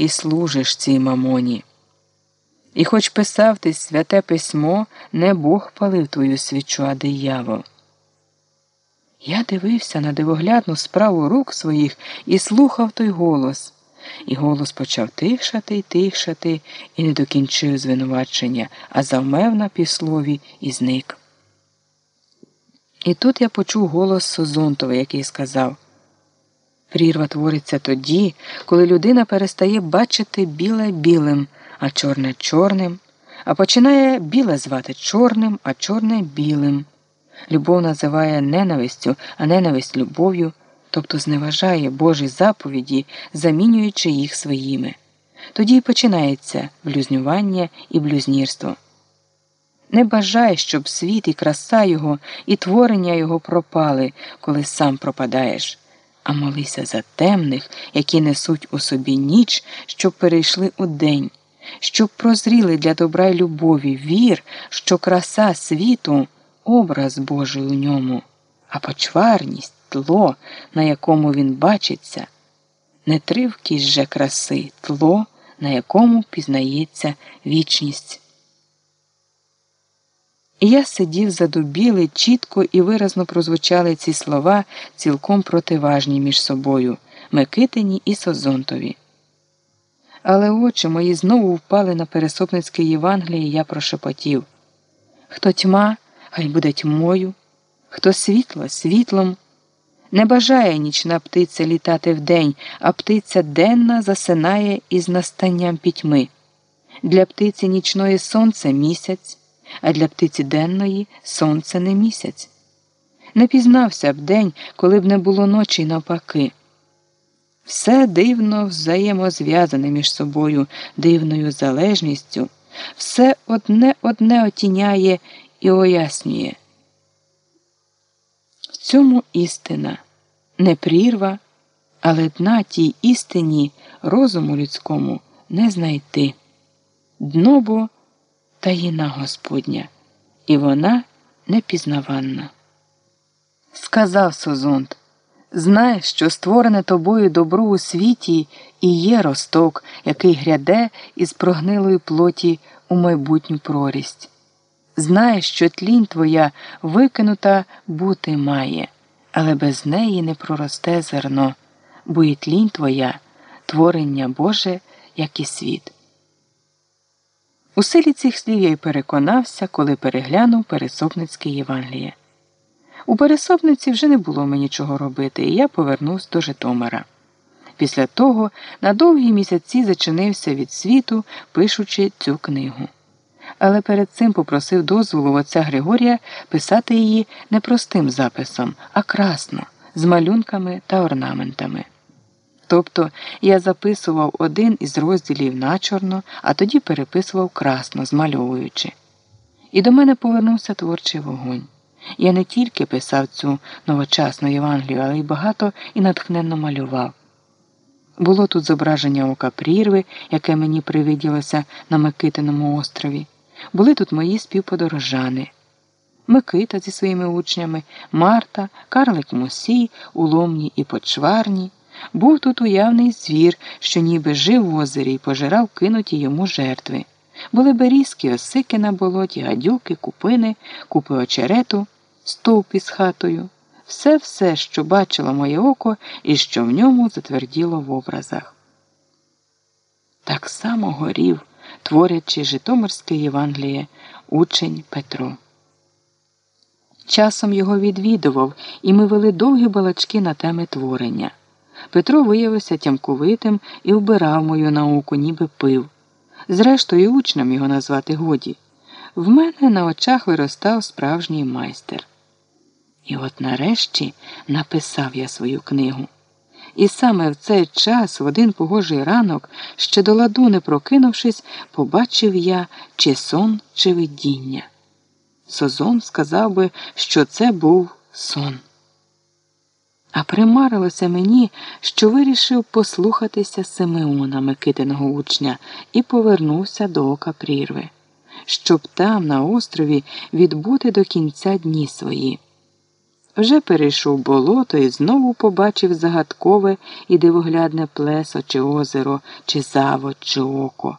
і служиш цій мамоні. І хоч писав ти святе письмо, не Бог палив твою свічу, а диявол. Я дивився на дивоглядну справу рук своїх і слухав той голос. І голос почав тихшати й тихшати, і не докінчив звинувачення, а завмев на півслові і зник. І тут я почув голос Созонтова, який сказав Прірва твориться тоді, коли людина перестає бачити біле білим, а чорне чорним, а починає біле звати чорним, а чорне білим. Любов називає ненавистю, а ненависть любов'ю, тобто зневажає Божі заповіді, замінюючи їх своїми. Тоді й починається блюзнювання і блюзнірство. Не бажай, щоб світ і краса його, і творення його пропали, коли сам пропадаєш, а молися за темних, які несуть у собі ніч, щоб перейшли у день, щоб прозріли для добра й любові, вір, що краса світу образ Божий у ньому, а почварність тло, на якому він бачиться, не тривкість же краси, тло, на якому пізнається вічність. Я сидів задубілий, чітко і виразно прозвучали ці слова, цілком противажні між собою Микитині і Созонтові. Але очі мої знову впали на пересопницьке Євангеліє, і я прошепотів Хто тьма, хай буде тьмою, хто світло світлом. Не бажає нічна птиця літати вдень, а птиця денна засинає із настанням пітьми. Для птиці нічної сонце місяць а для птиці денної сонце не місяць. Не пізнався б день, коли б не було ночі навпаки. Все дивно взаємозв'язане між собою, дивною залежністю, все одне одне отіняє і ояснює. В цьому істина не прірва, але дна тій істині розуму людському не знайти. Дно бо таїна Господня, і вона непізнаванна. Сказав Созонт Знаєш, що створене тобою добро у світі і є росток, який гряде із прогнилої плоті у майбутню прорість. Знаєш, що тлінь твоя викинута бути має, але без неї не проросте зерно, бо і тлінь твоя творення Боже, як і світ. У силі цих слів я й переконався, коли переглянув Пересопницьке Євангеліє. У Пересопниці вже не було мені чого робити, і я повернувся до Житомира. Після того на довгі місяці зачинився від світу, пишучи цю книгу. Але перед цим попросив дозволу отця Григорія писати її не простим записом, а красно, з малюнками та орнаментами. Тобто я записував один із розділів начорно, а тоді переписував красно, змальовуючи. І до мене повернувся творчий вогонь. Я не тільки писав цю новочасну Євангелію, але й багато і натхненно малював. Було тут зображення ока прірви, яке мені привиділося на Микитиному острові. Були тут мої співподорожани. Микита зі своїми учнями, Марта, Карлик Мусій, Уломні і Почварні. Був тут уявний звір, що ніби жив в озері і пожирав кинуті йому жертви. Були берізки, осики на болоті, гадюки, купини, купи очерету, стовп із хатою. Все все, що бачило моє око і що в ньому затверділо в образах. Так само горів, творячи Житомирське Євангеліє, учень Петро. Часом його відвідував, і ми вели довгі балачки на теми творення. Петро виявився тямковитим і вбирав мою науку, ніби пив. Зрештою, учнем його назвати годі. В мене на очах виростав справжній майстер. І от нарешті написав я свою книгу. І саме в цей час, в один погожий ранок, ще до ладу не прокинувшись, побачив я чи сон, чи видіння. Созон сказав би, що це був сон. А примарилося мені, що вирішив послухатися Симеона Микитиного учня і повернувся до ока прірви, щоб там, на острові, відбути до кінця дні свої. Вже перейшов болото і знову побачив загадкове і дивоглядне плесо, чи озеро, чи завод, чи око.